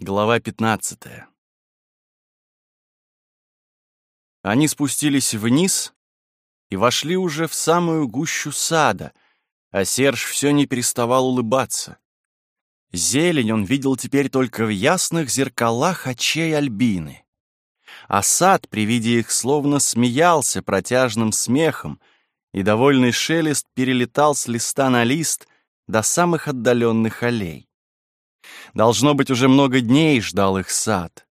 Глава 15 Они спустились вниз и вошли уже в самую гущу сада, а Серж все не переставал улыбаться. Зелень он видел теперь только в ясных зеркалах очей Альбины. А сад при виде их словно смеялся протяжным смехом, и довольный шелест перелетал с листа на лист до самых отдаленных аллей. Должно быть, уже много дней ждал их сад.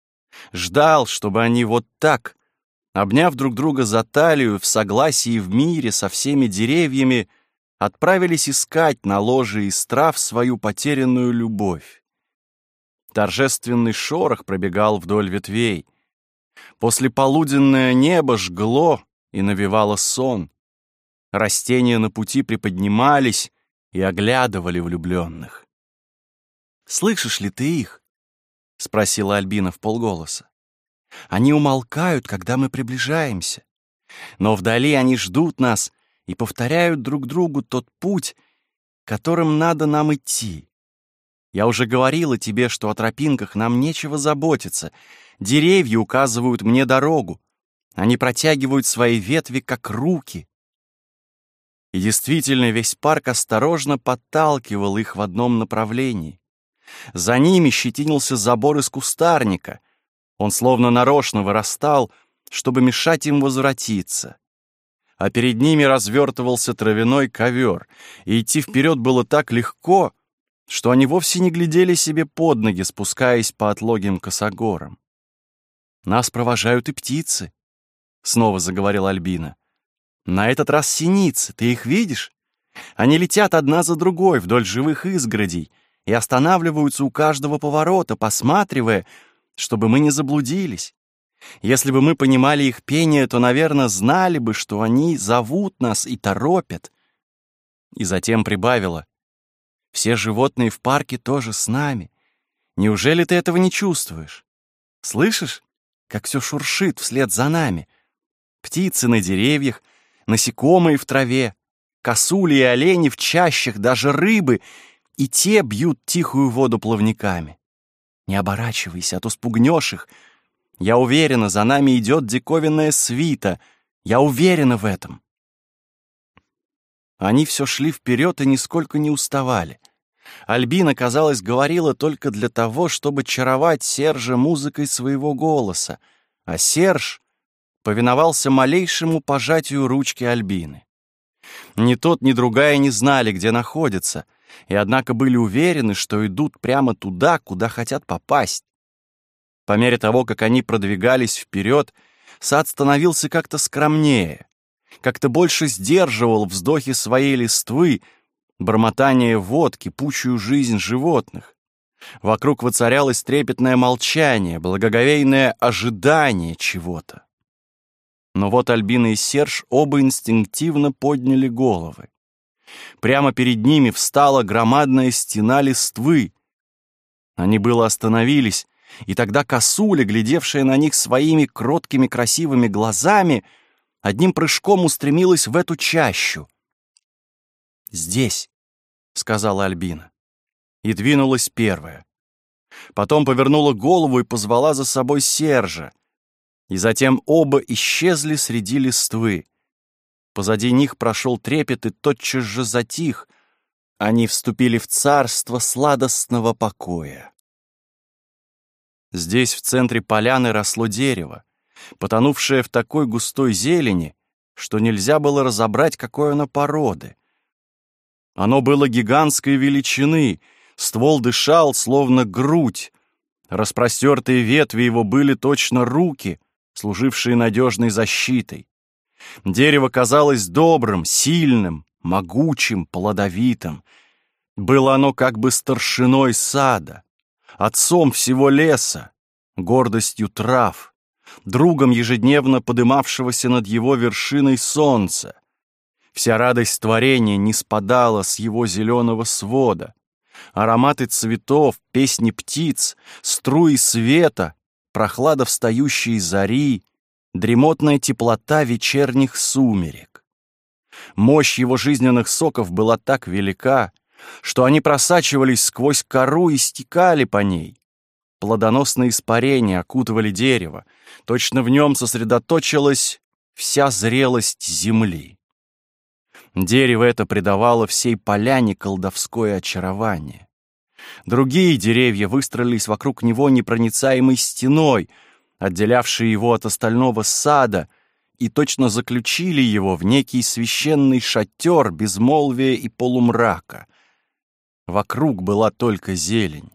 Ждал, чтобы они вот так, обняв друг друга за талию, в согласии в мире со всеми деревьями, отправились искать на ложе из трав свою потерянную любовь. Торжественный шорох пробегал вдоль ветвей. После полуденное небо жгло и навевало сон. Растения на пути приподнимались и оглядывали влюбленных. Слышишь ли ты их?» — спросила Альбина в полголоса. «Они умолкают, когда мы приближаемся. Но вдали они ждут нас и повторяют друг другу тот путь, которым надо нам идти. Я уже говорила тебе, что о тропинках нам нечего заботиться. Деревья указывают мне дорогу. Они протягивают свои ветви, как руки. И действительно, весь парк осторожно подталкивал их в одном направлении. За ними щетинился забор из кустарника. Он словно нарочно вырастал, чтобы мешать им возвратиться. А перед ними развертывался травяной ковер, и идти вперед было так легко, что они вовсе не глядели себе под ноги, спускаясь по отлогим косогорам. «Нас провожают и птицы», — снова заговорила Альбина. «На этот раз синицы, ты их видишь? Они летят одна за другой вдоль живых изгородей, и останавливаются у каждого поворота, посматривая, чтобы мы не заблудились. Если бы мы понимали их пение, то, наверное, знали бы, что они зовут нас и торопят. И затем прибавила. Все животные в парке тоже с нами. Неужели ты этого не чувствуешь? Слышишь, как все шуршит вслед за нами? Птицы на деревьях, насекомые в траве, косули и олени в чащах, даже рыбы — и те бьют тихую воду плавниками. Не оборачивайся, а то спугнешь их. Я уверена, за нами идет диковинная свита. Я уверена в этом. Они все шли вперед и нисколько не уставали. Альбина, казалось, говорила только для того, чтобы чаровать Сержа музыкой своего голоса, а Серж повиновался малейшему пожатию ручки Альбины. Ни тот, ни другая не знали, где находятся, и однако были уверены, что идут прямо туда, куда хотят попасть. По мере того, как они продвигались вперед, сад становился как-то скромнее, как-то больше сдерживал вздохи своей листвы, бормотание водки, пучую жизнь животных. Вокруг воцарялось трепетное молчание, благоговейное ожидание чего-то. Но вот Альбина и Серж оба инстинктивно подняли головы. Прямо перед ними встала громадная стена листвы. Они было остановились, и тогда косуля, глядевшая на них своими кроткими красивыми глазами, одним прыжком устремилась в эту чащу. «Здесь», — сказала Альбина, и двинулась первая. Потом повернула голову и позвала за собой Сержа, и затем оба исчезли среди листвы. Позади них прошел трепет и тотчас же затих. Они вступили в царство сладостного покоя. Здесь, в центре поляны, росло дерево, потонувшее в такой густой зелени, что нельзя было разобрать, какой оно породы. Оно было гигантской величины, ствол дышал, словно грудь. Распростертые ветви его были точно руки, служившие надежной защитой. Дерево казалось добрым, сильным, могучим, плодовитым. Было оно как бы старшиной сада, отцом всего леса, гордостью трав, другом ежедневно подымавшегося над его вершиной солнца. Вся радость творения не спадала с его зеленого свода. Ароматы цветов, песни птиц, струи света, прохлада встающей зари — дремотная теплота вечерних сумерек. Мощь его жизненных соков была так велика, что они просачивались сквозь кору и стекали по ней. плодоносные испарения окутывали дерево, точно в нем сосредоточилась вся зрелость земли. Дерево это придавало всей поляне колдовское очарование. Другие деревья выстроились вокруг него непроницаемой стеной, отделявшей его от остального сада, и точно заключили его в некий священный шатер безмолвия и полумрака. Вокруг была только зелень.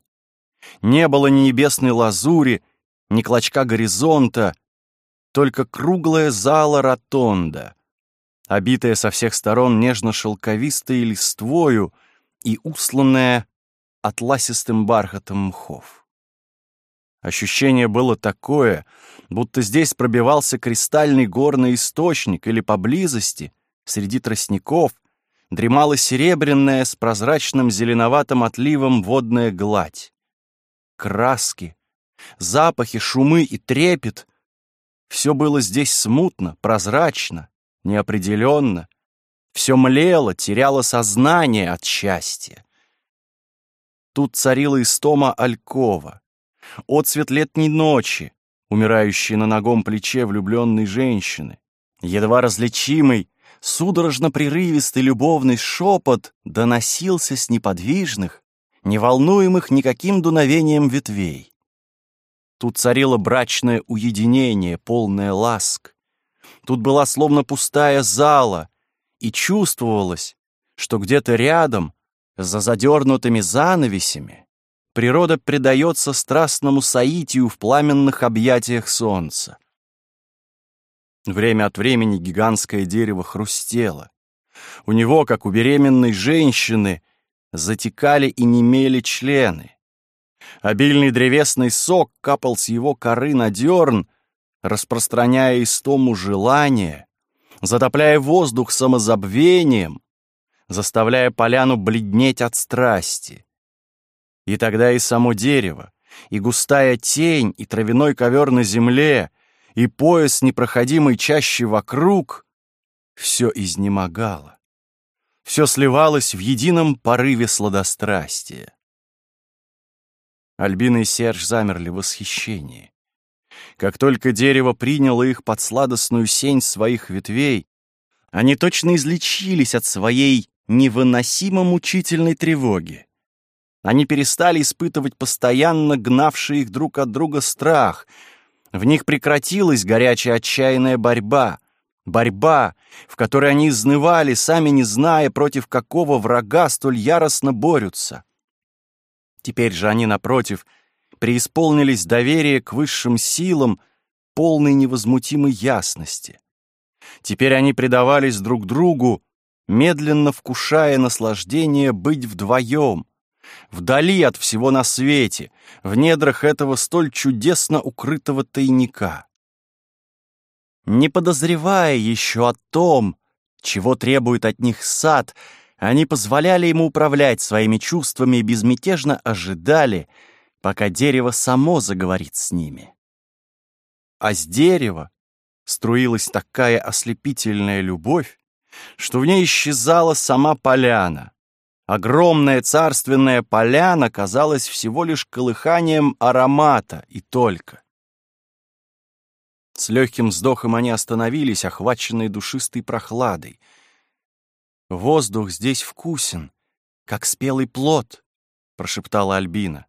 Не было ни небесной лазури, ни клочка горизонта, только круглая зала ротонда, обитая со всех сторон нежно-шелковистой листвою и усланная атласистым бархатом мхов. Ощущение было такое, будто здесь пробивался кристальный горный источник или поблизости, среди тростников, дремала серебряная с прозрачным зеленоватым отливом водная гладь. Краски, запахи, шумы и трепет — все было здесь смутно, прозрачно, неопределенно. Все млело, теряло сознание от счастья. Тут царила истома Алькова, отцвет летней ночи, умирающей на ногом плече влюбленной женщины, едва различимый, судорожно-прерывистый любовный шепот доносился с неподвижных, не волнуемых никаким дуновением ветвей. Тут царило брачное уединение, полное ласк. Тут была словно пустая зала, и чувствовалось, что где-то рядом, за задернутыми занавесями, природа предается страстному соитию в пламенных объятиях солнца. Время от времени гигантское дерево хрустело. У него, как у беременной женщины, затекали и немели члены. Обильный древесный сок капал с его коры на дерн, распространяя истому желания, затопляя воздух самозабвением, заставляя поляну бледнеть от страсти. И тогда и само дерево, и густая тень, и травяной ковер на земле, и пояс непроходимой чаще вокруг — все изнемогало. Все сливалось в едином порыве сладострастия. Альбина и Серж замерли в восхищении. Как только дерево приняло их под сладостную сень своих ветвей, они точно излечились от своей невыносимо мучительной тревоги. Они перестали испытывать постоянно гнавший их друг от друга страх. В них прекратилась горячая отчаянная борьба. Борьба, в которой они изнывали, сами не зная, против какого врага столь яростно борются. Теперь же они, напротив, преисполнились доверия к высшим силам, полной невозмутимой ясности. Теперь они предавались друг другу, медленно вкушая наслаждение быть вдвоем, вдали от всего на свете, в недрах этого столь чудесно укрытого тайника. Не подозревая еще о том, чего требует от них сад, они позволяли ему управлять своими чувствами и безмятежно ожидали, пока дерево само заговорит с ними. А с дерева струилась такая ослепительная любовь, что в ней исчезала сама поляна, Огромная царственная поляна казалась всего лишь колыханием аромата и только. С легким вздохом они остановились, охваченные душистой прохладой. «Воздух здесь вкусен, как спелый плод», — прошептала Альбина.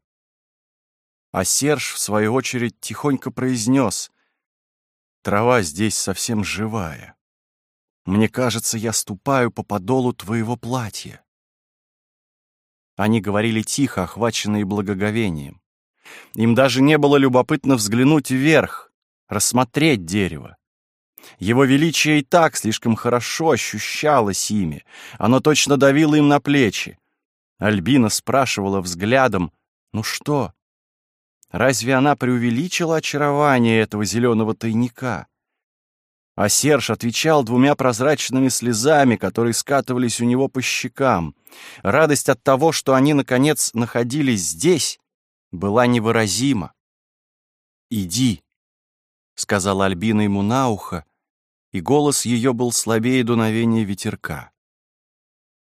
А Серж, в свою очередь, тихонько произнес, «Трава здесь совсем живая. Мне кажется, я ступаю по подолу твоего платья». Они говорили тихо, охваченные благоговением. Им даже не было любопытно взглянуть вверх, рассмотреть дерево. Его величие и так слишком хорошо ощущалось ими, оно точно давило им на плечи. Альбина спрашивала взглядом, «Ну что? Разве она преувеличила очарование этого зеленого тайника?» А Серж отвечал двумя прозрачными слезами, которые скатывались у него по щекам. Радость от того, что они, наконец, находились здесь, была невыразима. «Иди», — сказала Альбина ему на ухо, и голос ее был слабее дуновения ветерка.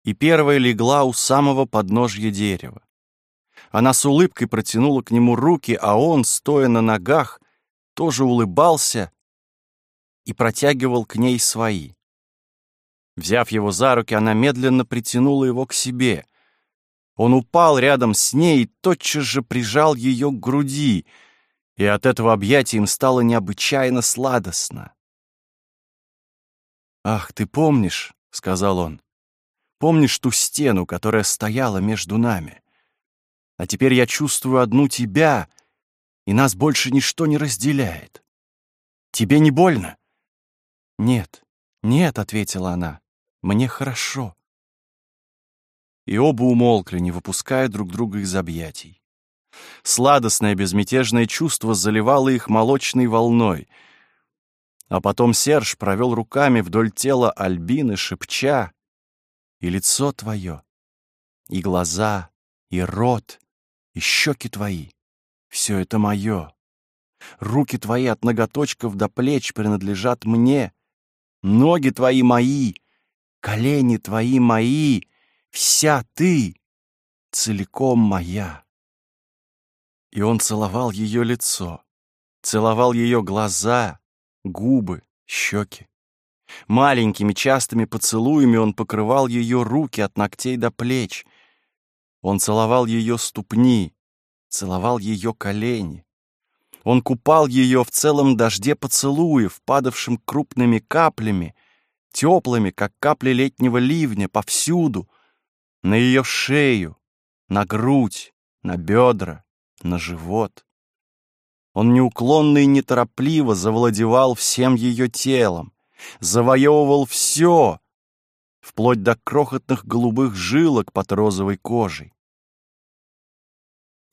И первая легла у самого подножья дерева. Она с улыбкой протянула к нему руки, а он, стоя на ногах, тоже улыбался и протягивал к ней свои. Взяв его за руки, она медленно притянула его к себе. Он упал рядом с ней и тотчас же прижал ее к груди, и от этого объятия им стало необычайно сладостно. «Ах, ты помнишь, — сказал он, — помнишь ту стену, которая стояла между нами? А теперь я чувствую одну тебя, и нас больше ничто не разделяет. Тебе не больно?» «Нет, нет, — ответила она, — мне хорошо». И оба умолкли, не выпуская друг друга из объятий. Сладостное безмятежное чувство заливало их молочной волной. А потом Серж провел руками вдоль тела Альбины, шепча, «И лицо твое, и глаза, и рот, и щеки твои — все это мое. Руки твои от ноготочков до плеч принадлежат мне, ноги твои мои, колени твои мои, вся ты целиком моя». И он целовал ее лицо, целовал ее глаза, губы, щеки. Маленькими частыми поцелуями он покрывал ее руки от ногтей до плеч. Он целовал ее ступни, целовал ее колени. Он купал ее в целом дожде поцелуев, падавшим крупными каплями, теплыми, как капли летнего ливня, повсюду, на ее шею, на грудь, на бедра, на живот. Он неуклонно и неторопливо завладевал всем ее телом, завоевывал все, вплоть до крохотных голубых жилок под розовой кожей.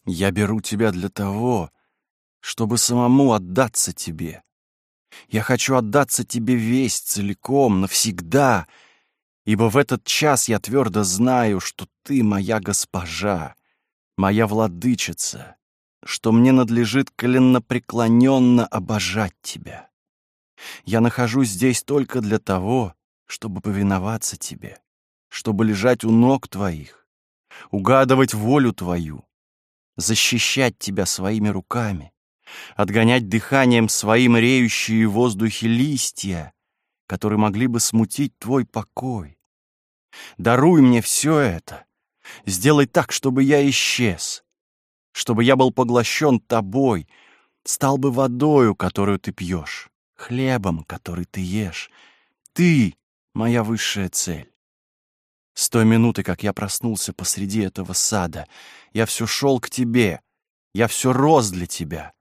«Я беру тебя для того, чтобы самому отдаться тебе. Я хочу отдаться тебе весь целиком, навсегда, ибо в этот час я твердо знаю, что ты моя госпожа, моя владычица, что мне надлежит коленнопреклоненно обожать тебя. Я нахожусь здесь только для того, чтобы повиноваться тебе, чтобы лежать у ног твоих, угадывать волю твою, защищать тебя своими руками, отгонять дыханием своим реющие в воздухе листья, которые могли бы смутить твой покой. Даруй мне все это. Сделай так, чтобы я исчез, чтобы я был поглощен тобой, стал бы водою, которую ты пьешь, хлебом, который ты ешь. Ты — моя высшая цель. С той минуты, как я проснулся посреди этого сада, я все шел к тебе, я все рос для тебя.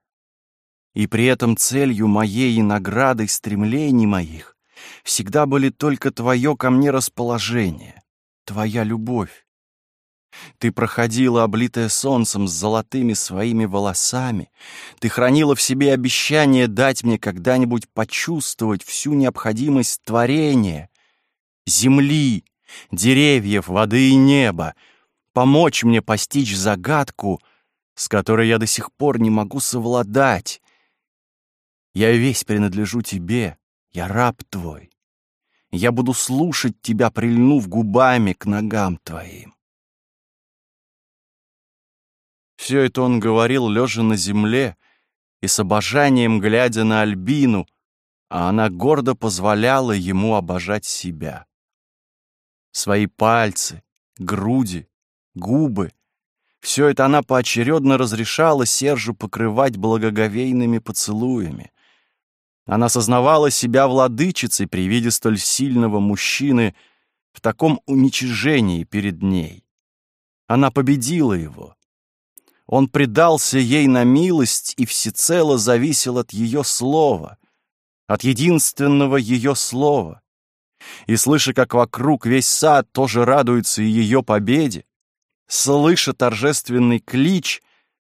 И при этом целью моей и наградой стремлений моих всегда были только твое ко мне расположение, твоя любовь. Ты проходила, облитая солнцем, с золотыми своими волосами. Ты хранила в себе обещание дать мне когда-нибудь почувствовать всю необходимость творения, земли, деревьев, воды и неба, помочь мне постичь загадку, с которой я до сих пор не могу совладать. Я весь принадлежу тебе, я раб твой. Я буду слушать тебя, прильнув губами к ногам твоим. Все это он говорил, лежа на земле и с обожанием глядя на Альбину, а она гордо позволяла ему обожать себя. Свои пальцы, груди, губы — все это она поочередно разрешала Сержу покрывать благоговейными поцелуями. Она сознавала себя владычицей при виде столь сильного мужчины в таком уничижении перед ней. Она победила его — он предался ей на милость и всецело зависел от ее слова, от единственного ее слова. И слыша, как вокруг весь сад тоже радуется ее победе, слыша торжественный клич,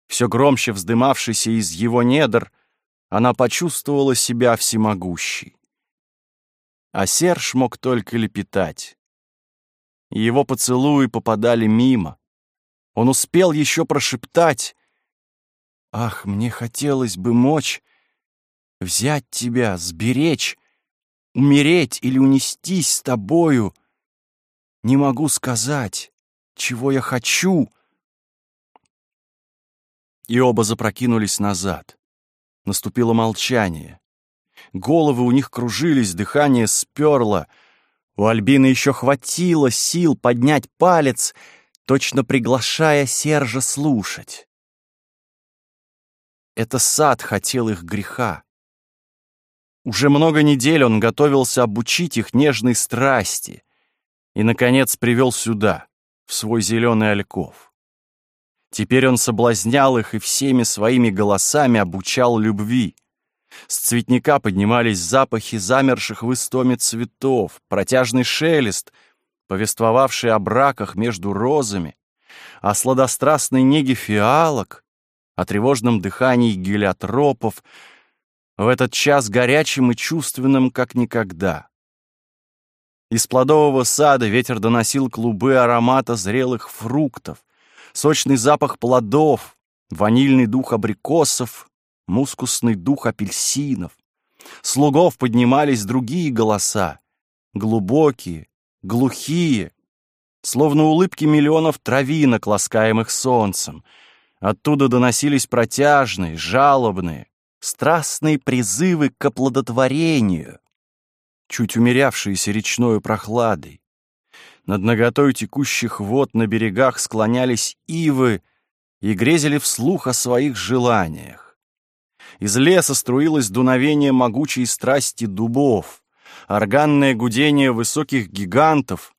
все громче вздымавшийся из его недр, она почувствовала себя всемогущей. А Серж мог только лепетать. Его поцелуи попадали мимо. Он успел еще прошептать. «Ах, мне хотелось бы мочь взять тебя, сберечь, умереть или унестись с тобою. Не могу сказать, чего я хочу». И оба запрокинулись назад. Наступило молчание. Головы у них кружились, дыхание сперло. У Альбины еще хватило сил поднять палец, точно приглашая Сержа слушать. Это сад хотел их греха. Уже много недель он готовился обучить их нежной страсти и, наконец, привел сюда, в свой зеленый альков. Теперь он соблазнял их и всеми своими голосами обучал любви. С цветника поднимались запахи замерших в истоме цветов, протяжный шелест, повествовавший о браках между розами, о сладострастной неге фиалок, о тревожном дыхании гелиотропов, в этот час горячим и чувственным, как никогда. Из плодового сада ветер доносил клубы аромата зрелых фруктов, сочный запах плодов, ванильный дух абрикосов, мускусный дух апельсинов. Слугов поднимались другие голоса, глубокие, глухие, словно улыбки миллионов травинок, ласкаемых солнцем. Оттуда доносились протяжные, жалобные, страстные призывы к оплодотворению, чуть умерявшиеся речной прохладой. Над наготой текущих вод на берегах склонялись ивы и грезили вслух о своих желаниях. Из леса струилось дуновение могучей страсти дубов, органное гудение высоких гигантов,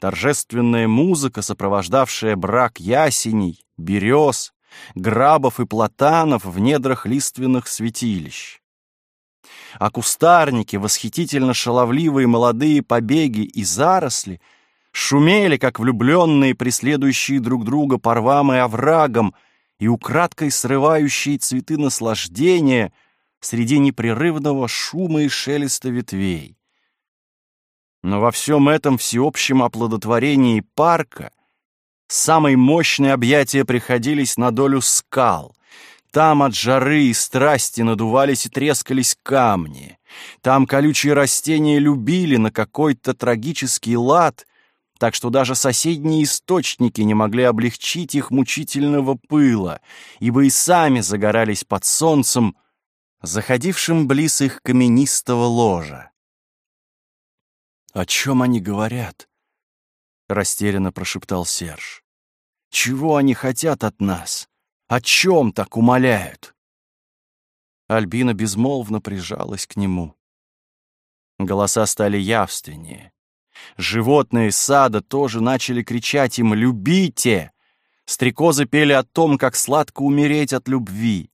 торжественная музыка, сопровождавшая брак ясеней, берез, грабов и платанов в недрах лиственных святилищ. А кустарники, восхитительно шаловливые молодые побеги и заросли, шумели, как влюбленные, преследующие друг друга по рвам и оврагам, и украдкой срывающие цветы наслаждения среди непрерывного шума и шелеста ветвей. Но во всем этом всеобщем оплодотворении парка Самые мощные объятия приходились на долю скал. Там от жары и страсти надувались и трескались камни. Там колючие растения любили на какой-то трагический лад, так что даже соседние источники не могли облегчить их мучительного пыла, ибо и сами загорались под солнцем, заходившим близ их каменистого ложа. «О чем они говорят?» — растерянно прошептал Серж. «Чего они хотят от нас? О чем так умоляют?» Альбина безмолвно прижалась к нему. Голоса стали явственнее. Животные сада тоже начали кричать им «Любите!». Стрекозы пели о том, как сладко умереть от любви.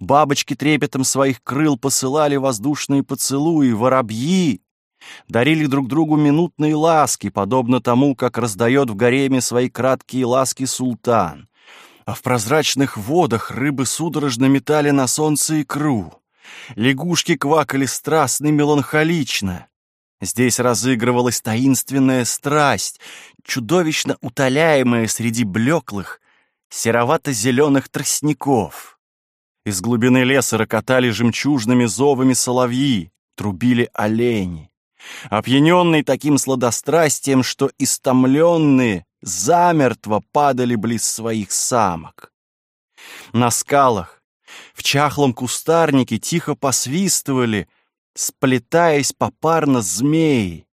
Бабочки трепетом своих крыл посылали воздушные поцелуи, воробьи дарили друг другу минутные ласки, подобно тому, как раздает в гареме свои краткие ласки султан. А в прозрачных водах рыбы судорожно метали на солнце икру. Лягушки квакали страстно и меланхолично. Здесь разыгрывалась таинственная страсть, чудовищно утоляемая среди блеклых, серовато-зеленых тростников. Из глубины леса рокотали жемчужными зовами соловьи, трубили олени опьяненный таким сладострастием, что истомленные замертво падали близ своих самок. На скалах, в чахлом кустарнике тихо посвистывали, сплетаясь попарно змеи.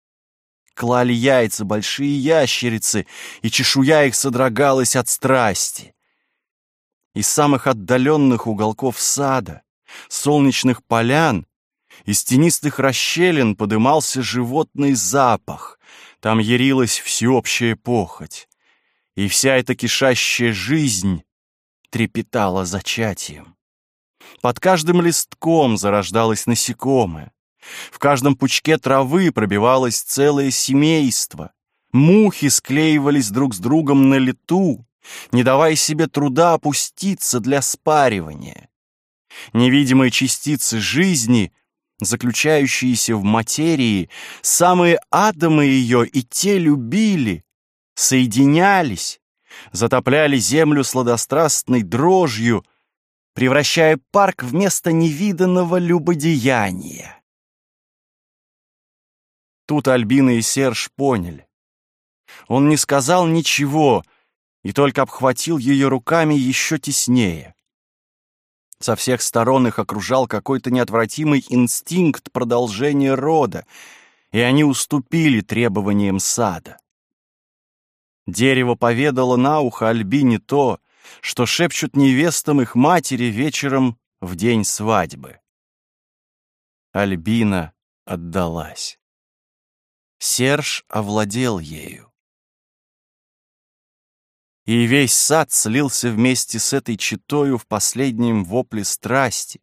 Клали яйца большие ящерицы, и чешуя их содрогалась от страсти. Из самых отдаленных уголков сада, солнечных полян, из тенистых расщелин подымался животный запах, там ярилась всеобщая похоть. И вся эта кишащая жизнь трепетала зачатием. Под каждым листком зарождалось насекомое. В каждом пучке травы пробивалось целое семейство. Мухи склеивались друг с другом на лету, не давая себе труда опуститься для спаривания. Невидимые частицы жизни заключающиеся в материи, самые атомы ее и те любили, соединялись, затопляли землю сладострастной дрожью, превращая парк в место невиданного любодеяния. Тут Альбина и Серж поняли. Он не сказал ничего и только обхватил ее руками еще теснее. Со всех сторон их окружал какой-то неотвратимый инстинкт продолжения рода, и они уступили требованиям сада. Дерево поведало на ухо Альбине то, что шепчут невестам их матери вечером в день свадьбы. Альбина отдалась. Серж овладел ею. И весь сад слился вместе с этой читою в последнем вопле страсти.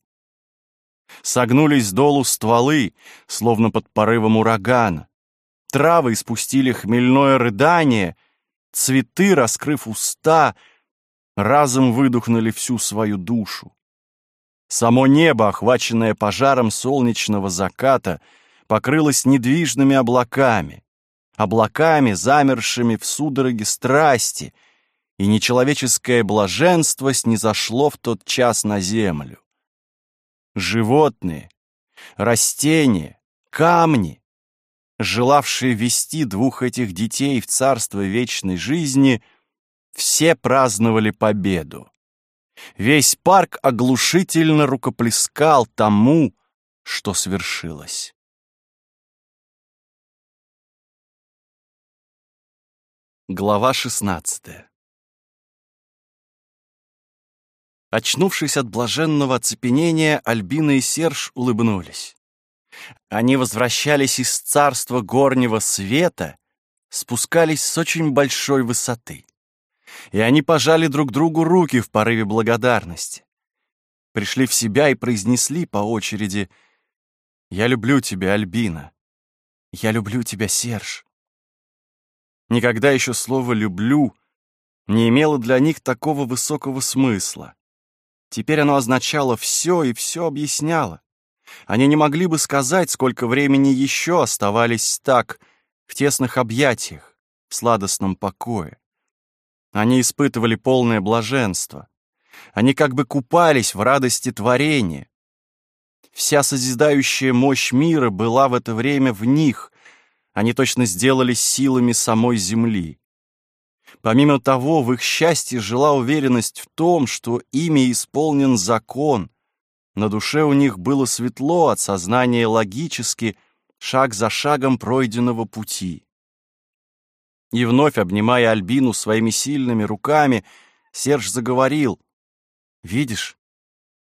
Согнулись долу стволы, словно под порывом урагана. Травы испустили хмельное рыдание, цветы, раскрыв уста, разом выдохнули всю свою душу. Само небо, охваченное пожаром солнечного заката, покрылось недвижными облаками, облаками, замершими в судороге страсти, и нечеловеческое блаженство снизошло в тот час на землю. Животные, растения, камни, желавшие вести двух этих детей в царство вечной жизни, все праздновали победу. Весь парк оглушительно рукоплескал тому, что свершилось. Глава шестнадцатая Очнувшись от блаженного оцепенения, Альбина и Серж улыбнулись. Они возвращались из царства горнего света, спускались с очень большой высоты и они пожали друг другу руки в порыве благодарности. Пришли в себя и произнесли по очереди «Я люблю тебя, Альбина. Я люблю тебя, Серж». Никогда еще слово «люблю» не имело для них такого высокого смысла. Теперь оно означало все и все объясняло. Они не могли бы сказать, сколько времени еще оставались так, в тесных объятиях, в сладостном покое. Они испытывали полное блаженство. Они как бы купались в радости творения. Вся созидающая мощь мира была в это время в них. Они точно сделались силами самой земли. Помимо того, в их счастье жила уверенность в том, что ими исполнен закон. На душе у них было светло от сознания логически, шаг за шагом пройденного пути. И вновь, обнимая Альбину своими сильными руками, Серж заговорил. «Видишь,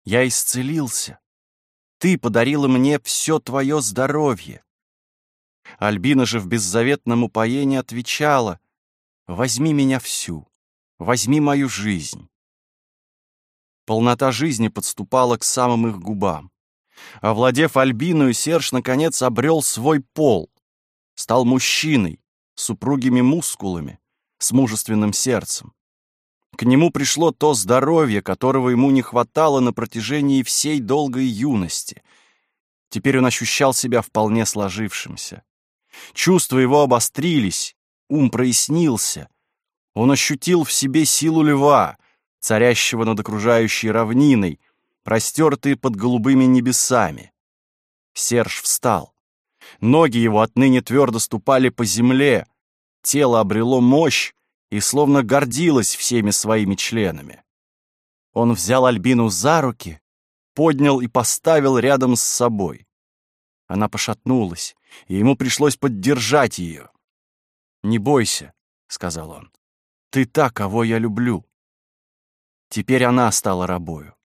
я исцелился. Ты подарила мне все твое здоровье». Альбина же в беззаветном упоении отвечала, «Возьми меня всю, возьми мою жизнь». Полнота жизни подступала к самым их губам. Овладев Альбину, Серж, наконец, обрел свой пол, стал мужчиной, с упругими мускулами, с мужественным сердцем. К нему пришло то здоровье, которого ему не хватало на протяжении всей долгой юности. Теперь он ощущал себя вполне сложившимся. Чувства его обострились, ум прояснился. Он ощутил в себе силу льва, царящего над окружающей равниной, простертой под голубыми небесами. Серж встал. Ноги его отныне твердо ступали по земле, тело обрело мощь и словно гордилось всеми своими членами. Он взял Альбину за руки, поднял и поставил рядом с собой. Она пошатнулась, и ему пришлось поддержать ее. «Не бойся», — сказал он, — «ты та, кого я люблю». Теперь она стала рабою.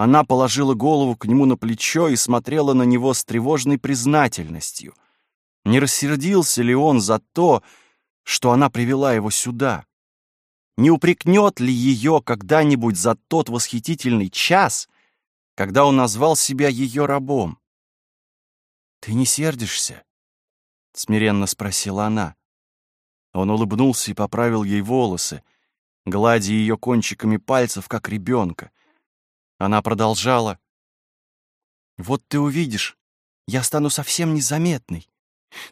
Она положила голову к нему на плечо и смотрела на него с тревожной признательностью. Не рассердился ли он за то, что она привела его сюда? Не упрекнет ли ее когда-нибудь за тот восхитительный час, когда он назвал себя ее рабом? «Ты не сердишься?» — смиренно спросила она. Он улыбнулся и поправил ей волосы, гладя ее кончиками пальцев, как ребенка. Она продолжала. «Вот ты увидишь, я стану совсем незаметной.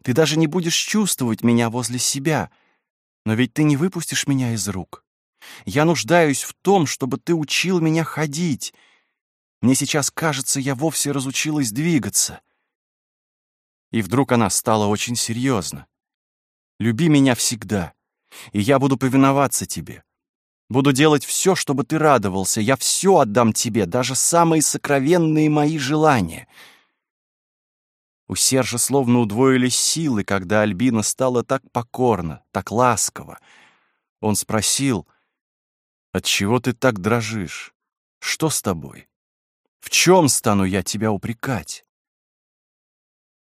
Ты даже не будешь чувствовать меня возле себя, но ведь ты не выпустишь меня из рук. Я нуждаюсь в том, чтобы ты учил меня ходить. Мне сейчас кажется, я вовсе разучилась двигаться». И вдруг она стала очень серьезна. «Люби меня всегда, и я буду повиноваться тебе. Буду делать все, чтобы ты радовался. Я все отдам тебе, даже самые сокровенные мои желания. У Сержа словно удвоились силы, когда Альбина стала так покорна, так ласково. Он спросил, «Отчего ты так дрожишь? Что с тобой? В чем стану я тебя упрекать?»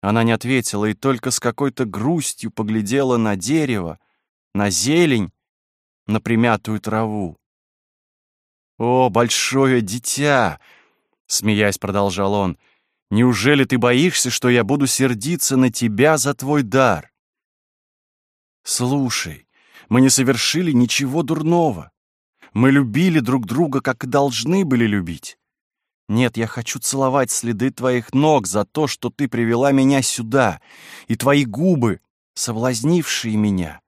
Она не ответила и только с какой-то грустью поглядела на дерево, на зелень, на примятую траву. «О, большое дитя!» — смеясь продолжал он. «Неужели ты боишься, что я буду сердиться на тебя за твой дар?» «Слушай, мы не совершили ничего дурного. Мы любили друг друга, как и должны были любить. Нет, я хочу целовать следы твоих ног за то, что ты привела меня сюда, и твои губы, соблазнившие меня,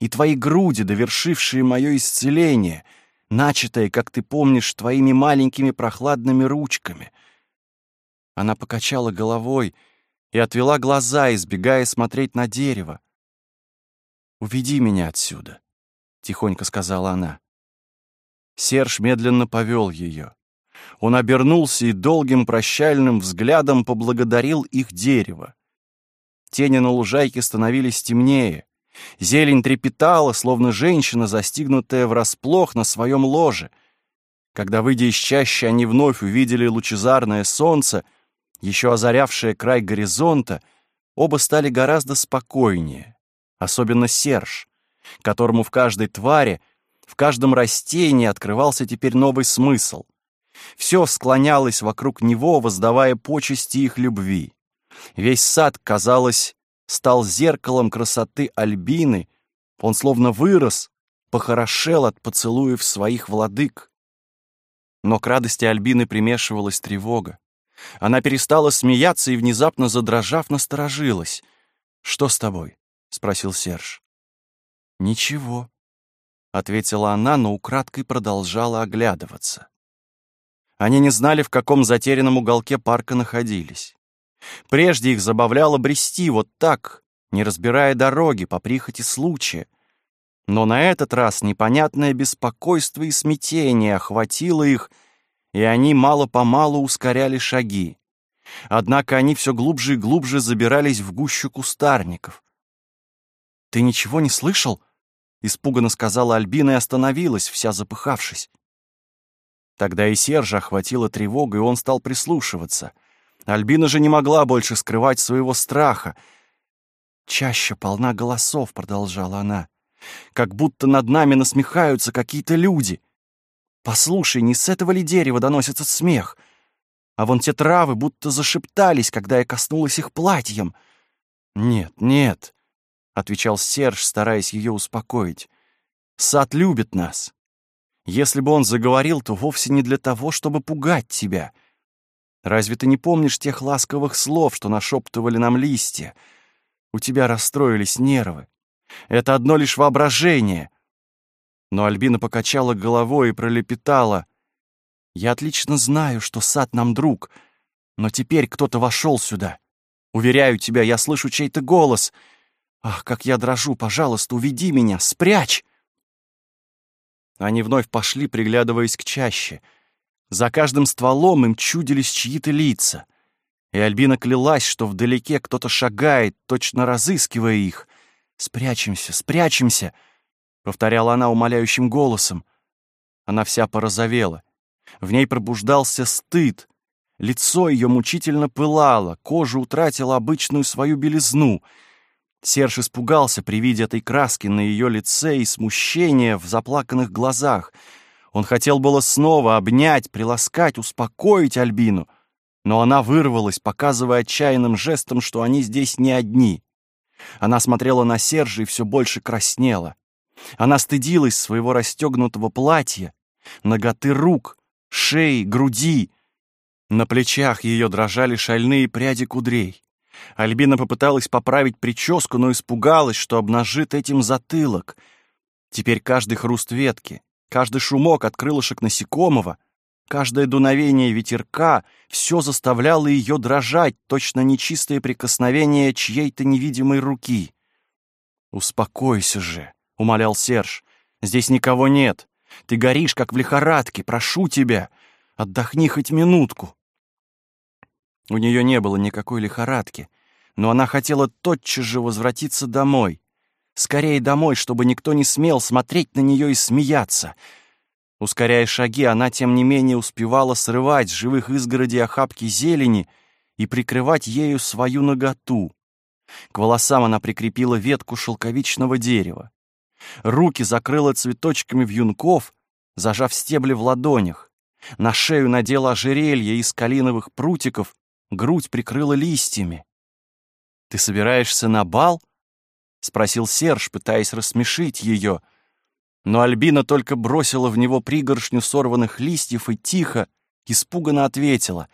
и твои груди, довершившие мое исцеление, начатое, как ты помнишь, твоими маленькими прохладными ручками. Она покачала головой и отвела глаза, избегая смотреть на дерево. «Уведи меня отсюда», — тихонько сказала она. Серж медленно повел ее. Он обернулся и долгим прощальным взглядом поблагодарил их дерево. Тени на лужайке становились темнее. Зелень трепетала, словно женщина, застигнутая врасплох на своем ложе. Когда, выйдя из чащи, они вновь увидели лучезарное солнце, еще озарявшее край горизонта, оба стали гораздо спокойнее. Особенно Серж, которому в каждой твари, в каждом растении открывался теперь новый смысл — все склонялось вокруг него, воздавая почести их любви. Весь сад, казалось, стал зеркалом красоты Альбины, он словно вырос, похорошел от поцелуев своих владык. Но к радости Альбины примешивалась тревога. Она перестала смеяться и, внезапно задрожав, насторожилась. «Что с тобой?» — спросил Серж. «Ничего», — ответила она, но украдкой продолжала оглядываться. Они не знали, в каком затерянном уголке парка находились. Прежде их забавляло брести вот так, не разбирая дороги, по прихоти случая. Но на этот раз непонятное беспокойство и смятение охватило их, и они мало-помалу ускоряли шаги. Однако они все глубже и глубже забирались в гущу кустарников. «Ты ничего не слышал?» — испуганно сказала Альбина и остановилась, вся запыхавшись. Тогда и Сержа охватила тревога, и он стал прислушиваться. Альбина же не могла больше скрывать своего страха. «Чаще полна голосов», — продолжала она, — «как будто над нами насмехаются какие-то люди. Послушай, не с этого ли дерева доносится смех? А вон те травы будто зашептались, когда я коснулась их платьем». «Нет, нет», — отвечал Серж, стараясь ее успокоить. «Сад любит нас. Если бы он заговорил, то вовсе не для того, чтобы пугать тебя. Разве ты не помнишь тех ласковых слов, что нашептывали нам листья? У тебя расстроились нервы. Это одно лишь воображение. Но Альбина покачала головой и пролепетала. Я отлично знаю, что сад нам друг, но теперь кто-то вошел сюда. Уверяю тебя, я слышу чей-то голос. Ах, как я дрожу, пожалуйста, уведи меня, спрячь! Они вновь пошли, приглядываясь к чаще. За каждым стволом им чудились чьи-то лица. И Альбина клялась, что вдалеке кто-то шагает, точно разыскивая их. «Спрячемся, спрячемся!» — повторяла она умоляющим голосом. Она вся порозовела. В ней пробуждался стыд. Лицо ее мучительно пылало, кожа утратила обычную свою белизну — Серж испугался при виде этой краски на ее лице и смущения в заплаканных глазах. Он хотел было снова обнять, приласкать, успокоить Альбину, но она вырвалась, показывая отчаянным жестом, что они здесь не одни. Она смотрела на Сержа и все больше краснела. Она стыдилась своего расстегнутого платья, ноготы рук, шеи, груди. На плечах ее дрожали шальные пряди кудрей. Альбина попыталась поправить прическу, но испугалась, что обнажит этим затылок. Теперь каждый хруст ветки, каждый шумок от крылышек насекомого, каждое дуновение ветерка — все заставляло ее дрожать, точно нечистое прикосновение чьей-то невидимой руки. «Успокойся же», — умолял Серж. «Здесь никого нет. Ты горишь, как в лихорадке. Прошу тебя, отдохни хоть минутку». У нее не было никакой лихорадки, но она хотела тотчас же возвратиться домой. Скорее домой, чтобы никто не смел смотреть на нее и смеяться. Ускоряя шаги, она, тем не менее, успевала срывать с живых изгородей охапки зелени и прикрывать ею свою наготу. К волосам она прикрепила ветку шелковичного дерева. Руки закрыла цветочками вьюнков, зажав стебли в ладонях. На шею надела ожерелье из калиновых прутиков, грудь прикрыла листьями. «Ты собираешься на бал?» — спросил Серж, пытаясь рассмешить ее. Но Альбина только бросила в него пригоршню сорванных листьев и тихо, испуганно ответила.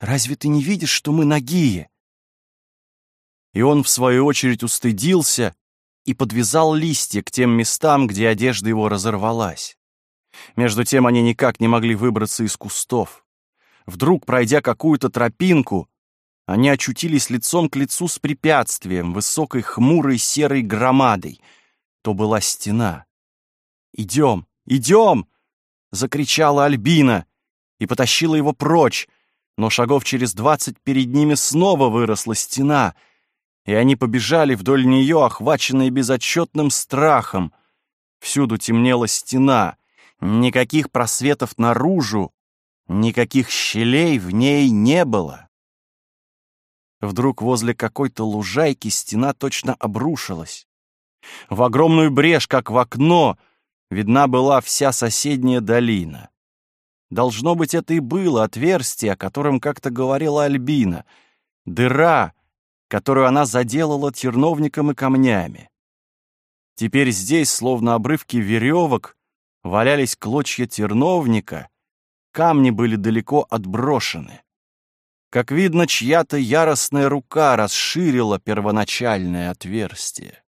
«Разве ты не видишь, что мы нагие?» И он, в свою очередь, устыдился и подвязал листья к тем местам, где одежда его разорвалась. Между тем они никак не могли выбраться из кустов. Вдруг, пройдя какую-то тропинку, они очутились лицом к лицу с препятствием, высокой хмурой серой громадой. То была стена. «Идем, идем!» — закричала Альбина и потащила его прочь, но шагов через двадцать перед ними снова выросла стена, и они побежали вдоль нее, охваченные безотчетным страхом. Всюду темнела стена, никаких просветов наружу, никаких щелей в ней не было. Вдруг возле какой-то лужайки стена точно обрушилась. В огромную брешь, как в окно, видна была вся соседняя долина. Должно быть, это и было отверстие, о котором как-то говорила Альбина. Дыра, которую она заделала терновником и камнями. Теперь здесь, словно обрывки веревок, валялись клочья терновника, камни были далеко отброшены. Как видно, чья-то яростная рука расширила первоначальное отверстие.